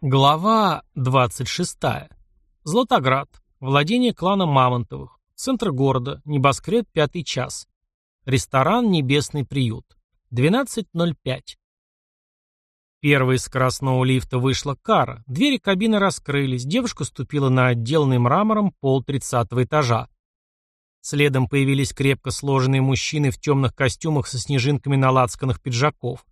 Глава 26. Златоград. Владение клана Мамонтовых. Центр города. Небоскреб. Пятый час. Ресторан «Небесный приют». 12.05. Первой из скоростного лифта вышла Кара. Двери кабины раскрылись. Девушка ступила на отделанный мрамором пол тридцатого этажа. Следом появились крепко сложенные мужчины в темных костюмах со снежинками на лацканах пиджаков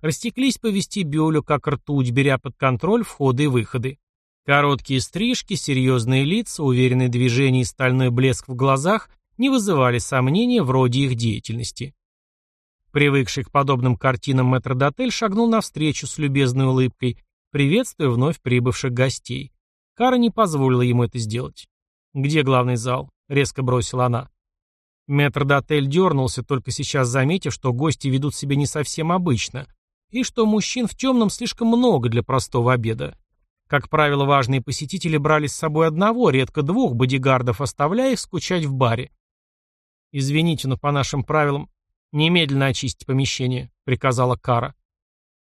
растеклись по вестибюлю, как ртуть, беря под контроль входы и выходы. Короткие стрижки, серьезные лица, уверенные движения и стальной блеск в глазах не вызывали сомнения в роде их деятельности. Привыкший к подобным картинам метрдотель шагнул навстречу с любезной улыбкой, приветствуя вновь прибывших гостей. Кара не позволила ему это сделать. «Где главный зал?» — резко бросила она. Метрдотель дернулся, только сейчас заметив, что гости ведут себя не совсем обычно, и что мужчин в темном слишком много для простого обеда. Как правило, важные посетители брали с собой одного, редко двух бодигардов, оставляя их скучать в баре. «Извините, но по нашим правилам немедленно очистить помещение», — приказала Кара.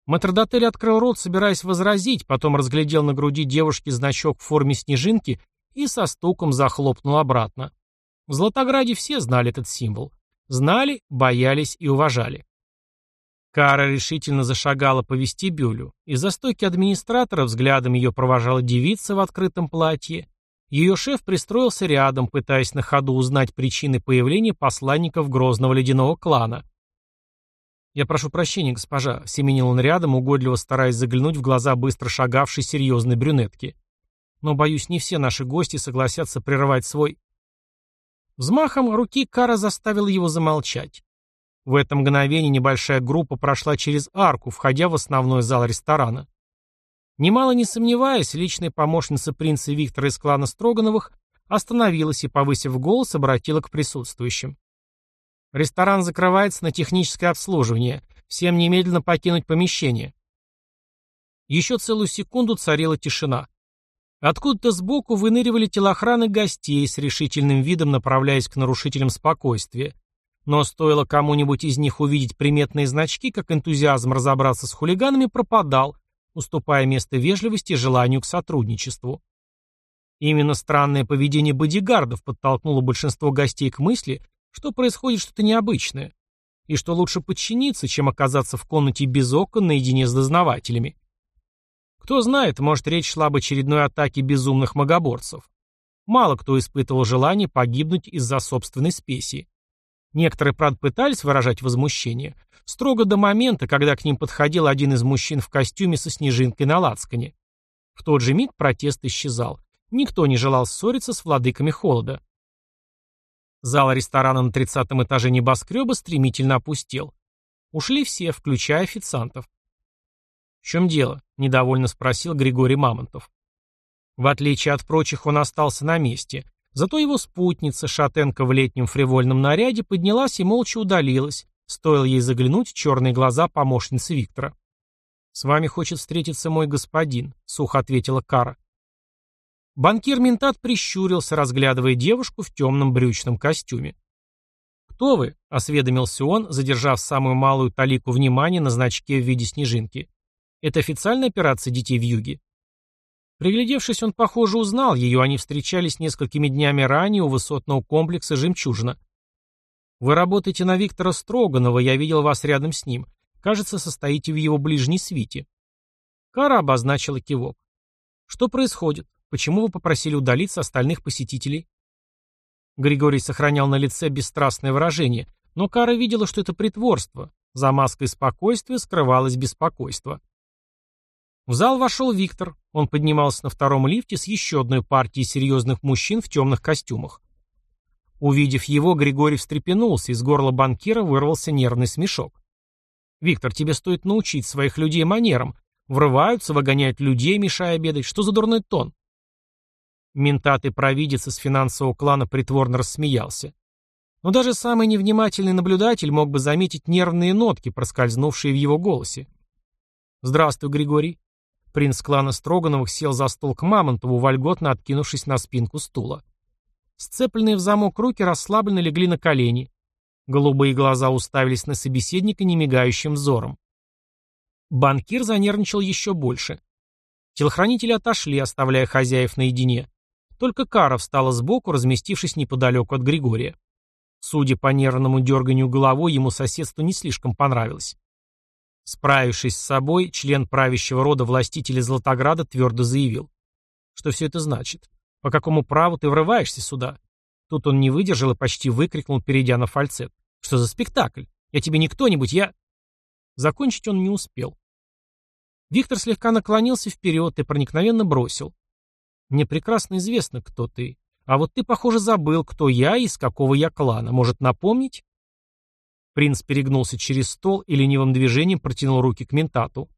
Матродотель открыл рот, собираясь возразить, потом разглядел на груди девушки значок в форме снежинки и со стуком захлопнул обратно. В Златограде все знали этот символ. Знали, боялись и уважали. Кара решительно зашагала по вестибюлю. Из-за стойки администратора взглядом ее провожала девица в открытом платье. Ее шеф пристроился рядом, пытаясь на ходу узнать причины появления посланников грозного ледяного клана. «Я прошу прощения, госпожа», — семенил он рядом, угодливо стараясь заглянуть в глаза быстро шагавшей серьезной брюнетки. «Но, боюсь, не все наши гости согласятся прерывать свой...» Взмахом руки Кара заставил его замолчать. В это мгновение небольшая группа прошла через арку, входя в основной зал ресторана. Немало не сомневаясь, личная помощница принца Виктора из клана Строгановых остановилась и, повысив голос, обратила к присутствующим. «Ресторан закрывается на техническое обслуживание. Всем немедленно покинуть помещение». Еще целую секунду царила тишина. Откуда-то сбоку выныривали телохраны гостей с решительным видом направляясь к нарушителям спокойствия. Но стоило кому-нибудь из них увидеть приметные значки, как энтузиазм разобраться с хулиганами пропадал, уступая место вежливости и желанию к сотрудничеству. Именно странное поведение бодигардов подтолкнуло большинство гостей к мысли, что происходит что-то необычное, и что лучше подчиниться, чем оказаться в комнате без окон наедине с дознавателями. Кто знает, может речь шла об очередной атаке безумных магоборцев. Мало кто испытывал желание погибнуть из-за собственной спеси. Некоторые, правда, пытались выражать возмущение, строго до момента, когда к ним подходил один из мужчин в костюме со снежинкой на лацкане. В тот же миг протест исчезал. Никто не желал ссориться с владыками холода. Зал ресторана на тридцатом этаже небоскреба стремительно опустел. Ушли все, включая официантов. «В чем дело?» – недовольно спросил Григорий Мамонтов. В отличие от прочих, он остался на месте, Зато его спутница, шатенка в летнем фривольном наряде, поднялась и молча удалилась, стоило ей заглянуть в черные глаза помощницы Виктора. «С вами хочет встретиться мой господин», — сухо ответила Кара. Банкир Ментат прищурился, разглядывая девушку в темном брючном костюме. «Кто вы?» — осведомился он, задержав самую малую талику внимания на значке в виде снежинки. «Это официальная операция детей в юге?» Приглядевшись, он, похоже, узнал ее, они встречались несколькими днями ранее у высотного комплекса «Жемчужина». «Вы работаете на Виктора Строганова, я видел вас рядом с ним. Кажется, состоите в его ближней свите». Кара обозначила кивок. «Что происходит? Почему вы попросили удалиться остальных посетителей?» Григорий сохранял на лице бесстрастное выражение, но Кара видела, что это притворство. За маской спокойствия скрывалось беспокойство. В зал вошел Виктор. Он поднимался на втором лифте с еще одной партией серьезных мужчин в темных костюмах. Увидев его, Григорий встрепенулся, из горла банкира вырвался нервный смешок. «Виктор, тебе стоит научить своих людей манерам. Врываются, выгоняют людей, мешая обедать. Что за дурной тон?» Ментат и провидец из финансового клана притворно рассмеялся. Но даже самый невнимательный наблюдатель мог бы заметить нервные нотки, проскользнувшие в его голосе. «Здравствуй, Григорий», Принц клана Строгановых сел за стол к Мамонтову, вольготно откинувшись на спинку стула. Сцепленные в замок руки расслабленно легли на колени. Голубые глаза уставились на собеседника немигающим взором. Банкир занервничал еще больше. Телохранители отошли, оставляя хозяев наедине. Только Кара встала сбоку, разместившись неподалеку от Григория. Судя по нервному дерганию головой, ему соседство не слишком понравилось. Справившись с собой, член правящего рода властителей Златограда твердо заявил. Что все это значит? По какому праву ты врываешься сюда? Тут он не выдержал и почти выкрикнул, перейдя на фальцет. Что за спектакль? Я тебе не кто-нибудь, я... Закончить он не успел. Виктор слегка наклонился вперед и проникновенно бросил. «Мне прекрасно известно, кто ты. А вот ты, похоже, забыл, кто я и из какого я клана. Может, напомнить?» Принц перегнулся через стол и ленивым движением протянул руки к ментату.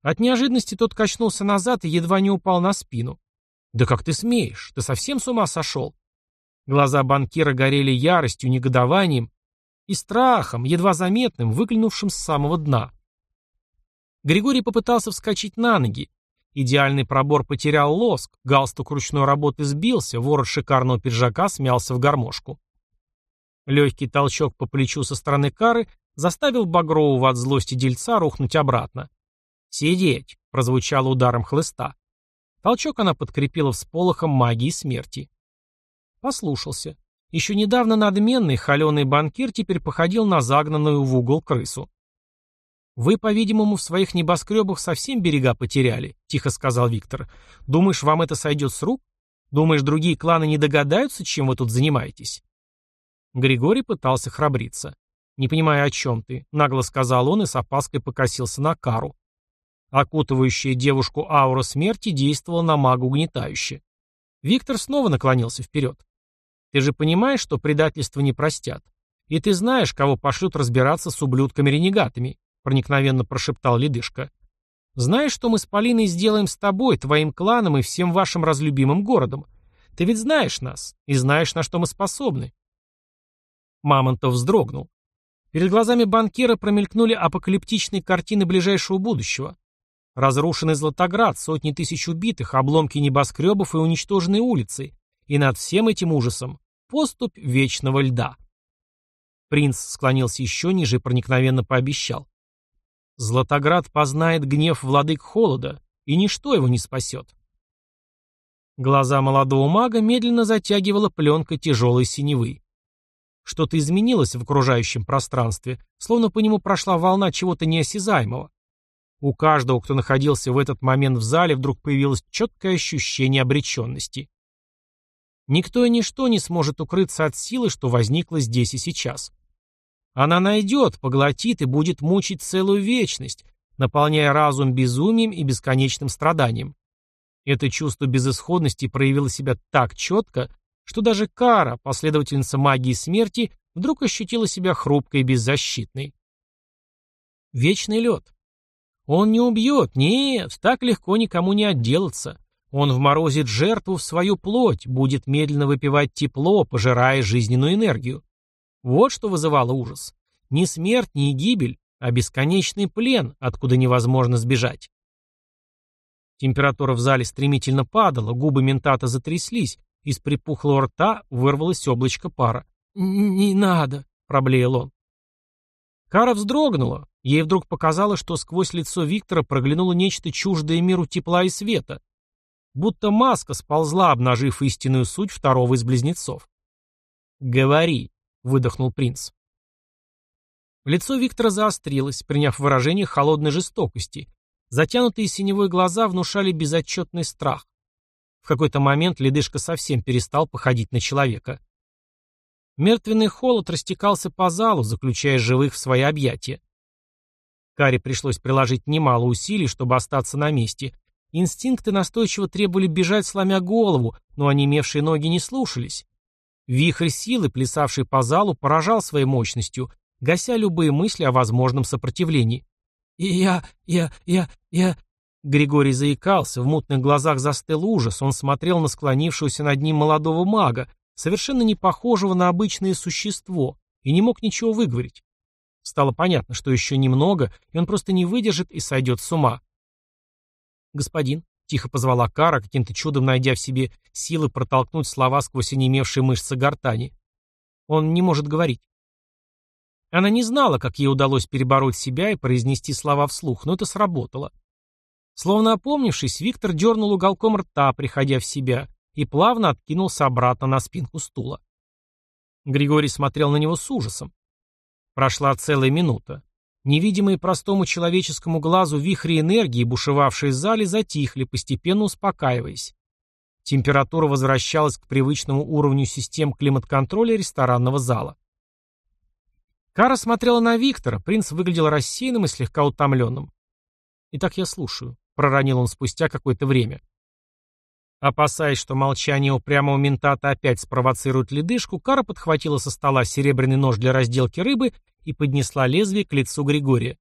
От неожиданности тот качнулся назад и едва не упал на спину. «Да как ты смеешь? Ты совсем с ума сошел?» Глаза банкира горели яростью, негодованием и страхом, едва заметным, выглянувшим с самого дна. Григорий попытался вскочить на ноги. Идеальный пробор потерял лоск, галстук ручной работы сбился, ворот шикарного пиджака смялся в гармошку. Легкий толчок по плечу со стороны кары заставил Багрового от злости дельца рухнуть обратно. «Сидеть!» — прозвучало ударом хлыста. Толчок она подкрепила всполохом магии смерти. Послушался. Еще недавно надменный, холеный банкир теперь походил на загнанную в угол крысу. «Вы, по-видимому, в своих небоскребах совсем берега потеряли», — тихо сказал Виктор. «Думаешь, вам это сойдет с рук? Думаешь, другие кланы не догадаются, чем вы тут занимаетесь?» Григорий пытался храбриться. «Не понимаю, о чем ты», — нагло сказал он и с опаской покосился на Кару. Окутывающая девушку аура смерти действовала на мага угнетающе. Виктор снова наклонился вперед. «Ты же понимаешь, что предательство не простят. И ты знаешь, кого пошлют разбираться с ублюдками-ренегатами проникновенно прошептал Ледышка. «Знаешь, что мы с Полиной сделаем с тобой, твоим кланом и всем вашим разлюбимым городом? Ты ведь знаешь нас и знаешь, на что мы способны». Мамонтов вздрогнул. Перед глазами банкира промелькнули апокалиптичные картины ближайшего будущего. Разрушенный Златоград, сотни тысяч убитых, обломки небоскребов и уничтоженные улицы. И над всем этим ужасом поступь вечного льда. Принц склонился еще ниже и проникновенно пообещал. Златоград познает гнев владык холода, и ничто его не спасет. Глаза молодого мага медленно затягивала пленка тяжелой синевы. Что-то изменилось в окружающем пространстве, словно по нему прошла волна чего-то неосязаемого. У каждого, кто находился в этот момент в зале, вдруг появилось четкое ощущение обреченности. Никто и ничто не сможет укрыться от силы, что возникло здесь и сейчас. Она найдет, поглотит и будет мучить целую вечность, наполняя разум безумием и бесконечным страданием. Это чувство безысходности проявило себя так четко, что даже Кара, последовательница магии смерти, вдруг ощутила себя хрупкой и беззащитной. Вечный лед. Он не убьет, нет, так легко никому не отделаться. Он вморозит жертву в свою плоть, будет медленно выпивать тепло, пожирая жизненную энергию. Вот что вызывало ужас. Не смерть, не гибель, а бесконечный плен, откуда невозможно сбежать. Температура в зале стремительно падала, губы ментата затряслись, из припухлого рта вырвалось облачко пара. «Не надо», — проблеял он. Кара вздрогнула. Ей вдруг показалось, что сквозь лицо Виктора проглянуло нечто чуждое миру тепла и света. Будто маска сползла, обнажив истинную суть второго из близнецов. «Говори», выдохнул принц. Лицо Виктора заострилось, приняв выражение холодной жестокости. Затянутые синевой глаза внушали безотчетный страх. В какой-то момент ледышка совсем перестал походить на человека. Мертвенный холод растекался по залу, заключая живых в свои объятия. Каре пришлось приложить немало усилий, чтобы остаться на месте. Инстинкты настойчиво требовали бежать, сломя голову, но онемевшие ноги не слушались. Вихрь силы, плясавший по залу, поражал своей мощностью, гася любые мысли о возможном сопротивлении. «И я, я, я, я...» Григорий заикался, в мутных глазах застыл ужас, он смотрел на склонившегося над ним молодого мага, совершенно не похожего на обычное существо, и не мог ничего выговорить. Стало понятно, что еще немного, и он просто не выдержит и сойдет с ума. «Господин», Тихо позвала Кара, каким-то чудом найдя в себе силы протолкнуть слова сквозь онемевшие мышцы гортани. Он не может говорить. Она не знала, как ей удалось перебороть себя и произнести слова вслух, но это сработало. Словно опомнившись, Виктор дернул уголком рта, приходя в себя, и плавно откинулся обратно на спинку стула. Григорий смотрел на него с ужасом. Прошла целая минута. Невидимые простому человеческому глазу вихри энергии, бушевавшие в зале, затихли, постепенно успокаиваясь. Температура возвращалась к привычному уровню систем климат-контроля ресторанного зала. Кара смотрела на Виктора, принц выглядел рассеянным и слегка утомленным. «Итак, я слушаю», — проронил он спустя какое-то время. Опасаясь, что молчание упрямого ментата опять спровоцирует ледышку, Кара подхватила со стола серебряный нож для разделки рыбы и поднесла лезвие к лицу Григория.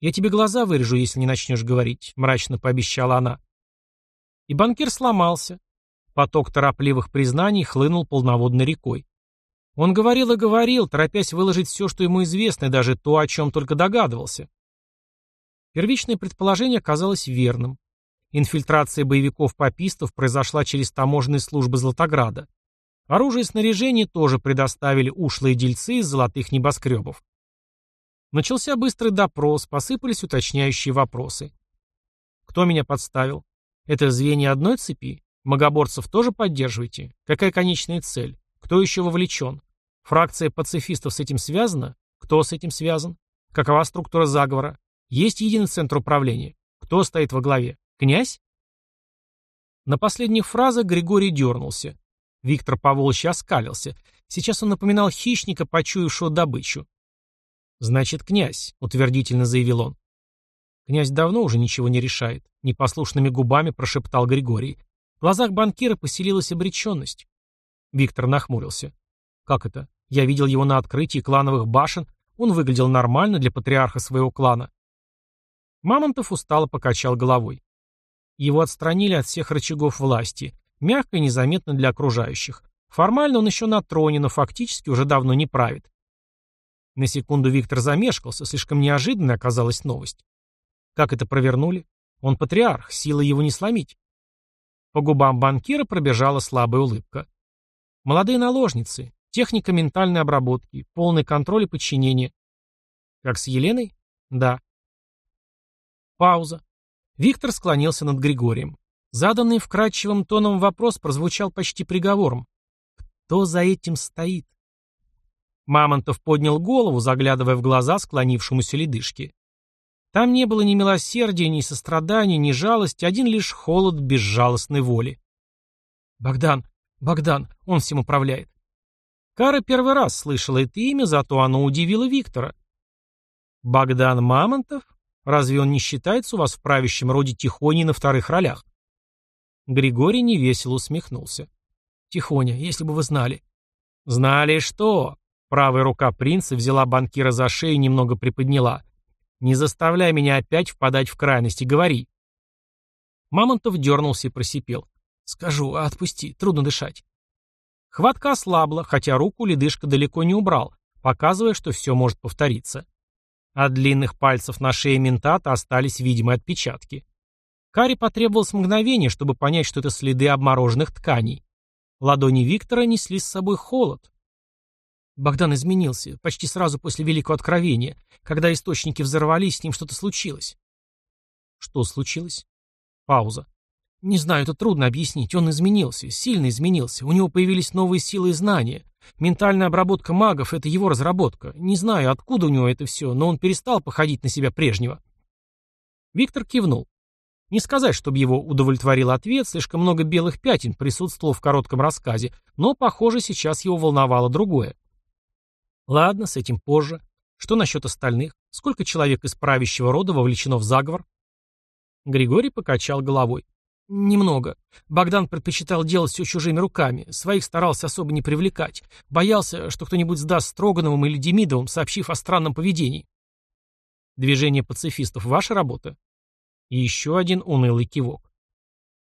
«Я тебе глаза вырежу, если не начнешь говорить», — мрачно пообещала она. И банкир сломался. Поток торопливых признаний хлынул полноводной рекой. Он говорил и говорил, торопясь выложить все, что ему известно, и даже то, о чем только догадывался. Первичное предположение оказалось верным. Инфильтрация боевиков-попистов произошла через таможенные службы Златограда. Оружие и снаряжение тоже предоставили ушлые дельцы из золотых небоскребов. Начался быстрый допрос, посыпались уточняющие вопросы. Кто меня подставил? Это звенья одной цепи? Магоборцев тоже поддерживаете? Какая конечная цель? Кто еще вовлечен? Фракция пацифистов с этим связана? Кто с этим связан? Какова структура заговора? Есть единый центр управления? Кто стоит во главе? «Князь?» На последних фразах Григорий дернулся. Виктор Павлович оскалился. Сейчас он напоминал хищника, почуявшего добычу. «Значит, князь», — утвердительно заявил он. Князь давно уже ничего не решает, непослушными губами прошептал Григорий. В глазах банкира поселилась обреченность. Виктор нахмурился. Как это? Я видел его на открытии клановых башен, он выглядел нормально для патриарха своего клана. Мамонтов устало покачал головой. Его отстранили от всех рычагов власти, мягко и незаметно для окружающих. Формально он еще на троне, но фактически уже давно не правит. На секунду Виктор замешкался, слишком неожиданной оказалась новость. Как это провернули? Он патриарх, силы его не сломить. По губам банкира пробежала слабая улыбка. Молодые наложницы, техника ментальной обработки, полный контроль и подчинение. Как с Еленой? Да. Пауза. Виктор склонился над Григорием. Заданный вкрадчивым тоном вопрос прозвучал почти приговором. Кто за этим стоит? Мамонтов поднял голову, заглядывая в глаза склонившемуся ледышке. Там не было ни милосердия, ни сострадания, ни жалости, один лишь холод безжалостной воли. «Богдан, Богдан, он всем управляет». Кара первый раз слышала это имя, зато оно удивило Виктора. «Богдан Мамонтов?» Разве он не считается у вас в правящем роде Тихоней на вторых ролях? Григорий невесело усмехнулся. Тихоня, если бы вы знали. Знали что? Правая рука принца взяла банкира за шею и немного приподняла. Не заставляй меня опять впадать в крайности, говори. Мамонтов дернулся и просипел. Скажу, а отпусти, трудно дышать. Хватка ослабла, хотя руку ледышка далеко не убрал, показывая, что все может повториться. От длинных пальцев на шее ментата остались видимые отпечатки. Каре потребовалось мгновение, чтобы понять, что это следы обмороженных тканей. Ладони Виктора несли с собой холод. Богдан изменился, почти сразу после Великого Откровения. Когда источники взорвались, с ним что-то случилось. Что случилось? Пауза. Не знаю, это трудно объяснить. Он изменился, сильно изменился. У него появились новые силы и знания. Ментальная обработка магов — это его разработка. Не знаю, откуда у него это все, но он перестал походить на себя прежнего. Виктор кивнул. Не сказать, чтобы его удовлетворил ответ, слишком много белых пятен присутствовало в коротком рассказе, но, похоже, сейчас его волновало другое. Ладно, с этим позже. Что насчет остальных? Сколько человек из правящего рода вовлечено в заговор? Григорий покачал головой. Немного. Богдан предпочитал делать все чужими руками, своих старался особо не привлекать, боялся, что кто-нибудь сдаст Строгановым или Демидовым, сообщив о странном поведении. Движение пацифистов – ваша работа? И еще один унылый кивок.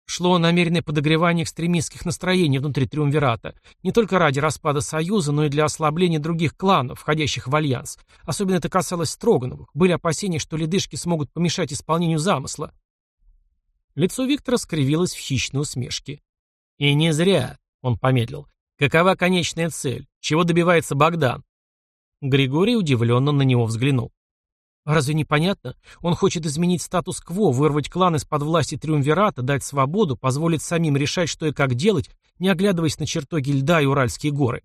Шло намеренное подогревание экстремистских настроений внутри Триумвирата, не только ради распада Союза, но и для ослабления других кланов, входящих в Альянс. Особенно это касалось Строгановых. Были опасения, что ледышки смогут помешать исполнению замысла. Лицо Виктора скривилось в хищной усмешке. «И не зря», — он помедлил. «Какова конечная цель? Чего добивается Богдан?» Григорий удивленно на него взглянул. Разве не понятно? Он хочет изменить статус-кво, вырвать клан из-под власти Триумвирата, дать свободу, позволить самим решать, что и как делать, не оглядываясь на чертоги льда и Уральские горы.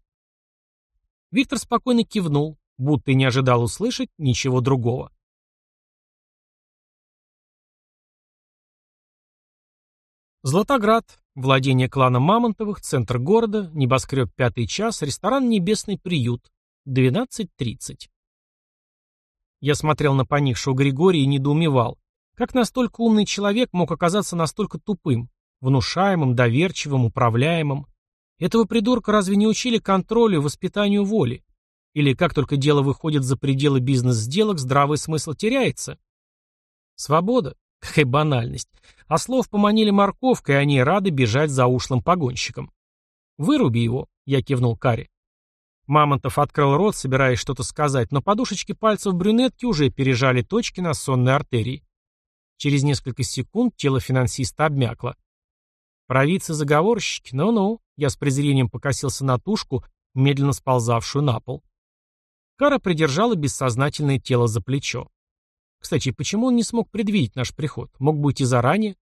Виктор спокойно кивнул, будто и не ожидал услышать ничего другого. Златоград, владение клана Мамонтовых, центр города, небоскреб «Пятый час», ресторан «Небесный приют», 12.30. Я смотрел на поникшего Григория и недоумевал, как настолько умный человек мог оказаться настолько тупым, внушаемым, доверчивым, управляемым. Этого придурка разве не учили контролю воспитанию воли? Или как только дело выходит за пределы бизнес-сделок, здравый смысл теряется? Свобода? Какая банальность. А слов поманили морковкой, и они рады бежать за ушлым погонщиком. «Выруби его», — я кивнул Каре. Мамонтов открыл рот, собираясь что-то сказать, но подушечки пальцев брюнетки уже пережали точки на сонной артерии. Через несколько секунд тело финансиста обмякло. Провидцы-заговорщики, ну-ну, я с презрением покосился на тушку, медленно сползавшую на пол. Кара придержала бессознательное тело за плечо. Кстати, почему он не смог предвидеть наш приход? Мог быть и заранее?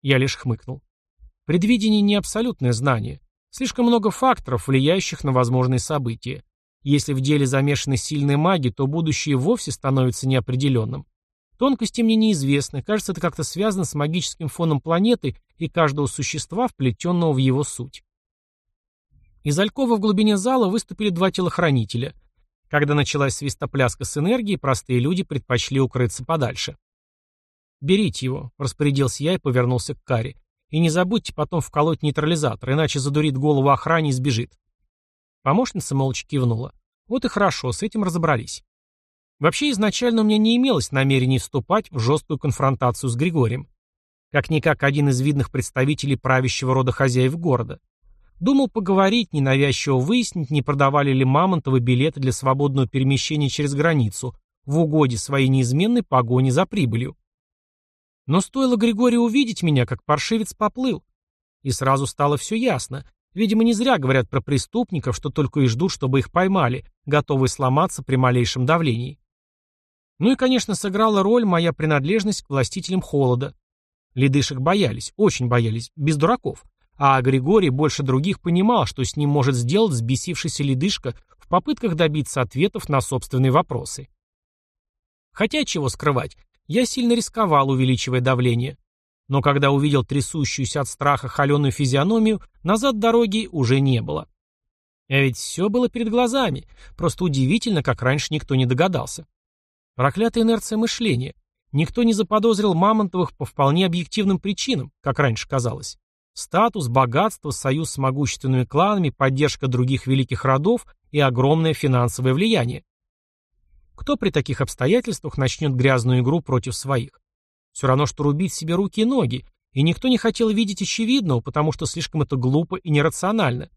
Я лишь хмыкнул. Предвидение не абсолютное знание. Слишком много факторов, влияющих на возможные события. Если в деле замешаны сильные маги, то будущее вовсе становится неопределенным. Тонкости мне неизвестны, кажется, это как-то связано с магическим фоном планеты и каждого существа, вплетенного в его суть. Из Алькова в глубине зала выступили два телохранителя. Когда началась свистопляска с энергией, простые люди предпочли укрыться подальше. «Берите его», — распорядился я и повернулся к Каре. «И не забудьте потом вколоть нейтрализатор, иначе задурит голову охране и сбежит». Помощница молча кивнула. Вот и хорошо, с этим разобрались. Вообще, изначально у меня не имелось намерений вступать в жесткую конфронтацию с Григорием. Как-никак один из видных представителей правящего рода хозяев города. Думал поговорить, ненавязчиво выяснить, не продавали ли Мамонтовы билеты для свободного перемещения через границу, в угоде своей неизменной погони за прибылью. Но стоило Григорию увидеть меня, как паршивец поплыл. И сразу стало все ясно. Видимо, не зря говорят про преступников, что только и ждут, чтобы их поймали, готовые сломаться при малейшем давлении. Ну и, конечно, сыграла роль моя принадлежность к властителям холода. Ледышек боялись, очень боялись, без дураков. А Григорий больше других понимал, что с ним может сделать взбесившийся ледышка в попытках добиться ответов на собственные вопросы. Хотя, чего скрывать, я сильно рисковал, увеличивая давление. Но когда увидел трясущуюся от страха холеную физиономию, назад дороги уже не было. А ведь все было перед глазами, просто удивительно, как раньше никто не догадался. Проклятая инерция мышления. Никто не заподозрил Мамонтовых по вполне объективным причинам, как раньше казалось. Статус, богатство, союз с могущественными кланами, поддержка других великих родов и огромное финансовое влияние. Кто при таких обстоятельствах начнет грязную игру против своих? Все равно, что рубить себе руки и ноги, и никто не хотел видеть очевидного, потому что слишком это глупо и нерационально.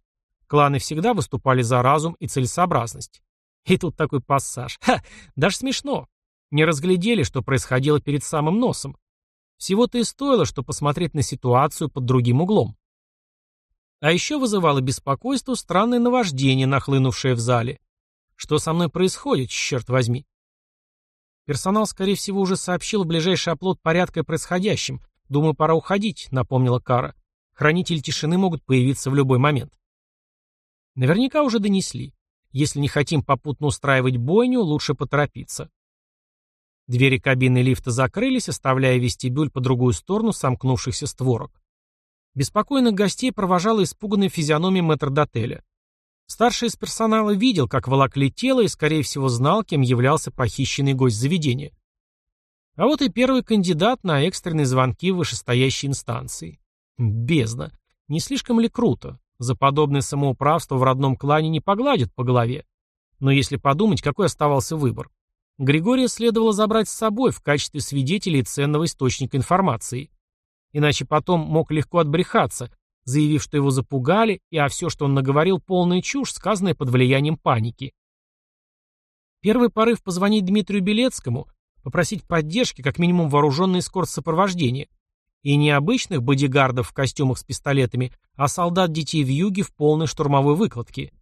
Кланы всегда выступали за разум и целесообразность. И тут такой пассаж. Ха, даже смешно. Не разглядели, что происходило перед самым носом. Всего-то и стоило, что посмотреть на ситуацию под другим углом. А еще вызывало беспокойство странное наваждение, нахлынувшее в зале. Что со мной происходит, черт возьми? Персонал, скорее всего, уже сообщил в ближайший оплот порядка и происходящем. Думаю, пора уходить, напомнила Кара. Хранители тишины могут появиться в любой момент. Наверняка уже донесли. Если не хотим попутно устраивать бойню, лучше поторопиться. Двери кабины лифта закрылись, оставляя вестибюль по другую сторону сомкнувшихся створок. Беспокойных гостей провожала испуганная физиономия мэтрдотеля. Старший из персонала видел, как волокли тело и, скорее всего, знал, кем являлся похищенный гость заведения. А вот и первый кандидат на экстренные звонки в вышестоящей инстанции. Бездна. Не слишком ли круто? За подобное самоуправство в родном клане не погладят по голове. Но если подумать, какой оставался выбор? Григория следовало забрать с собой в качестве свидетеля и ценного источника информации. Иначе потом мог легко отбрехаться, заявив, что его запугали, и а все, что он наговорил, полная чушь, сказанная под влиянием паники. Первый порыв позвонить Дмитрию Белецкому, попросить поддержки, как минимум вооруженный эскорт сопровождения. И не обычных бодигардов в костюмах с пистолетами, а солдат детей в юге в полной штурмовой выкладке.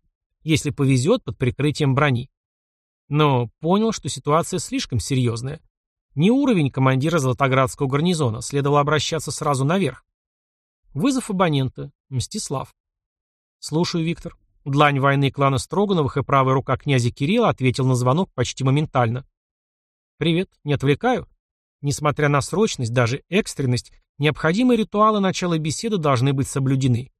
Если повезет, под прикрытием брони. Но понял, что ситуация слишком серьезная. Не уровень командира Златоградского гарнизона, следовало обращаться сразу наверх. Вызов абонента. Мстислав. Слушаю, Виктор. Длань войны клана Строгановых и правая рука князя Кирилла ответил на звонок почти моментально. «Привет. Не отвлекаю?» Несмотря на срочность, даже экстренность, необходимые ритуалы начала беседы должны быть соблюдены.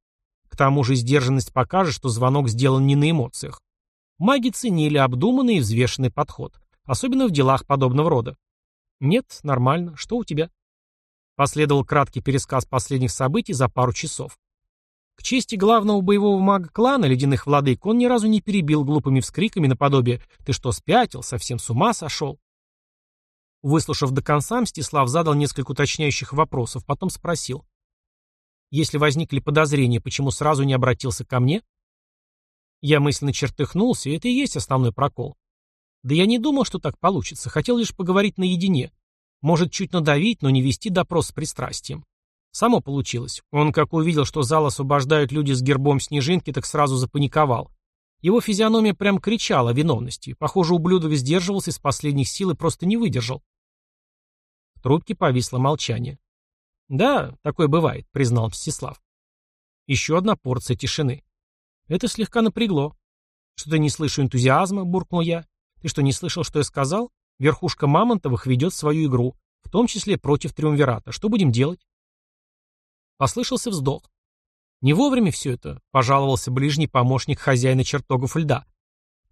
К тому же сдержанность покажет, что звонок сделан не на эмоциях. Маги ценили обдуманный и взвешенный подход, особенно в делах подобного рода. «Нет, нормально. Что у тебя?» Последовал краткий пересказ последних событий за пару часов. К чести главного боевого мага клана ледяных владык он ни разу не перебил глупыми вскриками наподобие «Ты что, спятил? Совсем с ума сошел?» Выслушав до конца, Мстислав задал несколько уточняющих вопросов, потом спросил. «Если возникли подозрения, почему сразу не обратился ко мне?» Я мысленно чертыхнулся, и это и есть основной прокол. Да я не думал, что так получится, хотел лишь поговорить наедине. Может, чуть надавить, но не вести допрос с пристрастием. Само получилось. Он, как увидел, что зал освобождают люди с гербом снежинки, так сразу запаниковал. Его физиономия прям кричала о виновности. Похоже, ублюдок сдерживался из последних сил и просто не выдержал. В трубке повисло молчание. «Да, такое бывает», — признал Мстислав. Еще одна порция тишины. Это слегка напрягло. «Что-то не слышу энтузиазма», — буркнул я. «Ты что, не слышал, что я сказал? Верхушка Мамонтовых ведет свою игру, в том числе против Триумвирата. Что будем делать?» Послышался вздох. Не вовремя все это, пожаловался ближний помощник хозяина чертогов льда.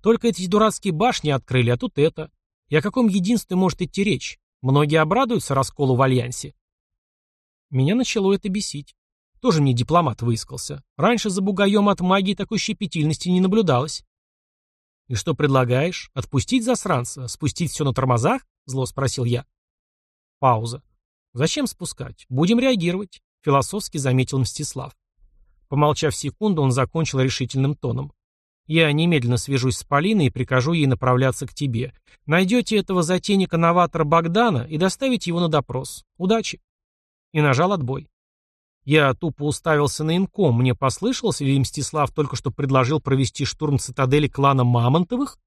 Только эти дурацкие башни открыли, а тут это. И о каком единстве может идти речь? Многие обрадуются расколу в альянсе. Меня начало это бесить. Тоже мне дипломат выискался. Раньше за бугаем от магии такой щепетильности не наблюдалось. «И что предлагаешь? Отпустить засранца? Спустить все на тормозах?» — зло спросил я. Пауза. «Зачем спускать? Будем реагировать. Философски заметил Мстислав. Помолчав секунду, он закончил решительным тоном. «Я немедленно свяжусь с Полиной и прикажу ей направляться к тебе. Найдете этого затейника-новатора Богдана и доставите его на допрос. Удачи!» И нажал отбой. Я тупо уставился на инком. Мне послышалось, или Мстислав только что предложил провести штурм цитадели клана Мамонтовых?